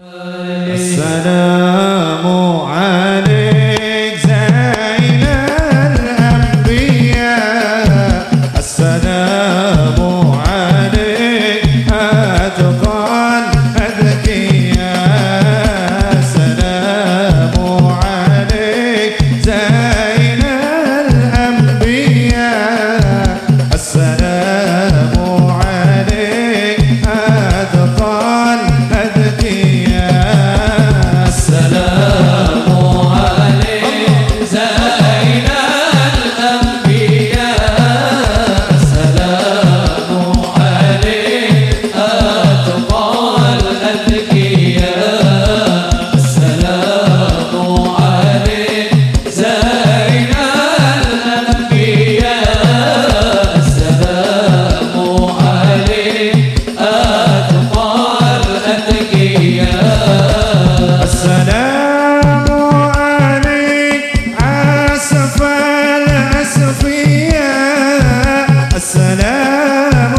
Uh... Vamos.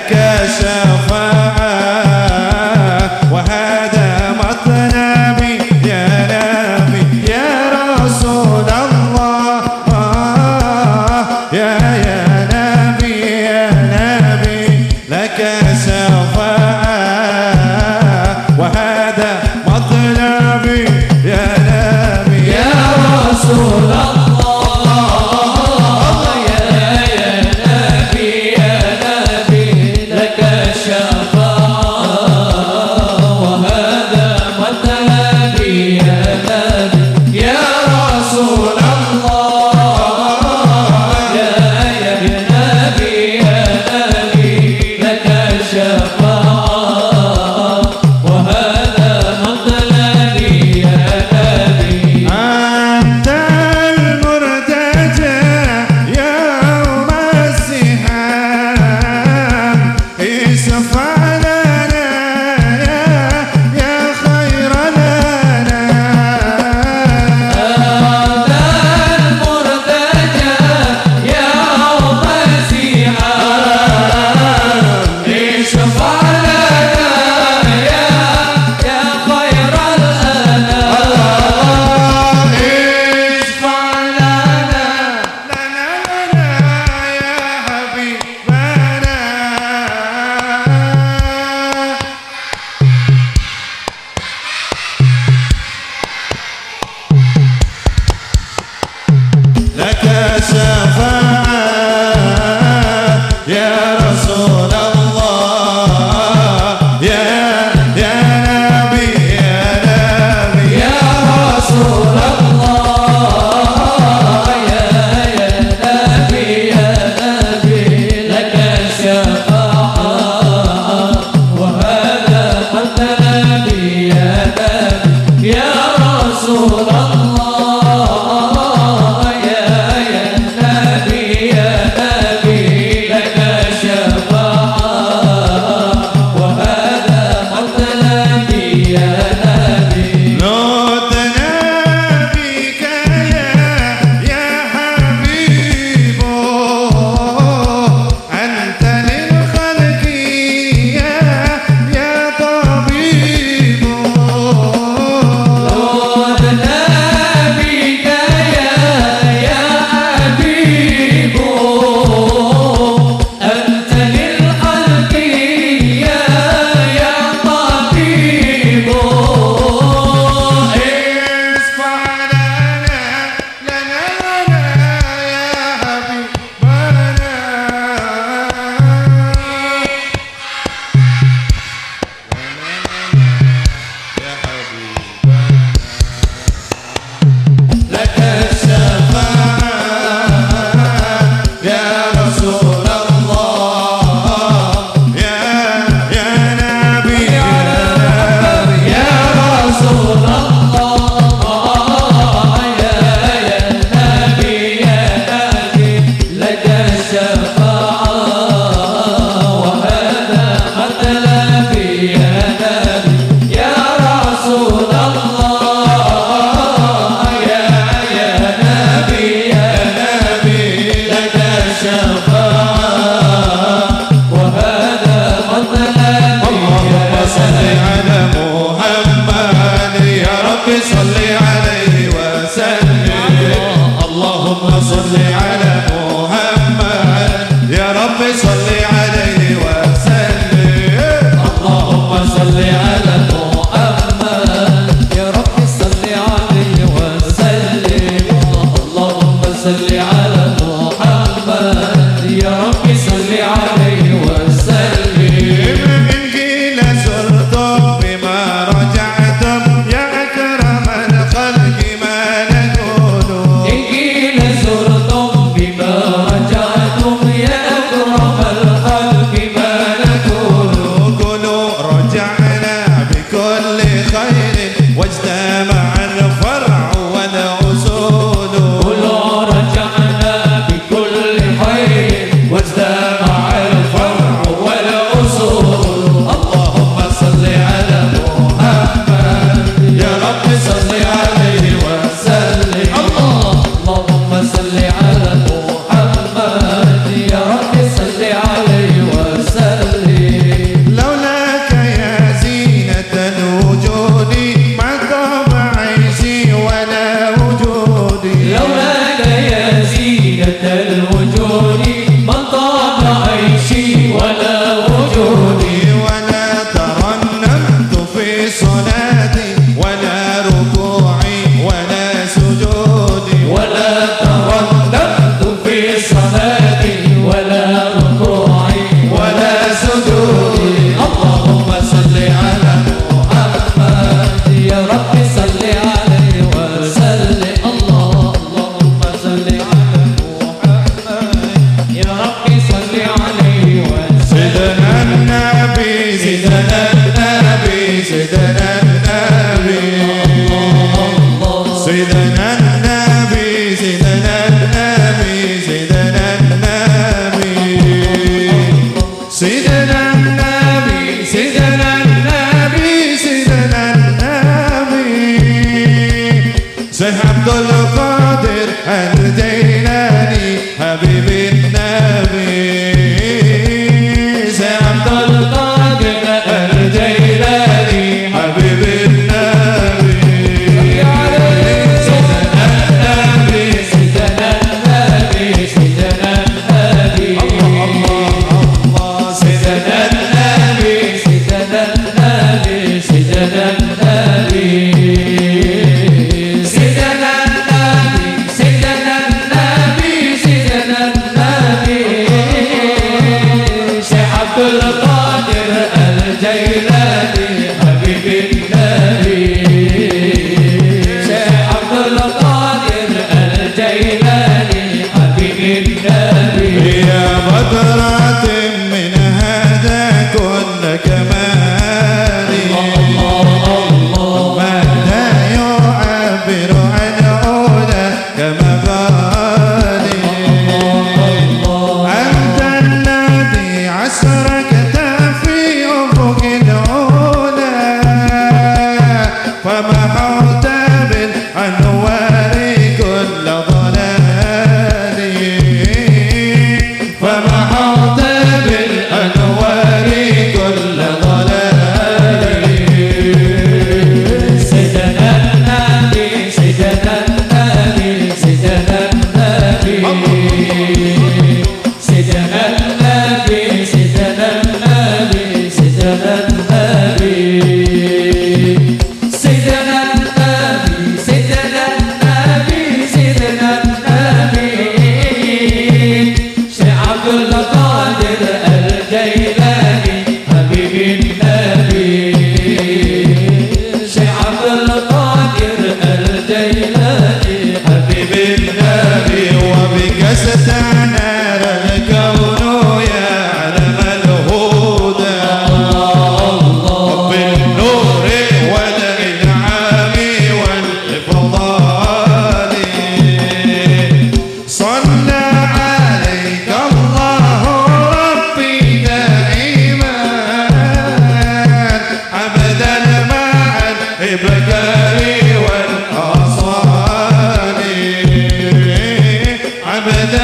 لك viajava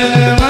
Yeah.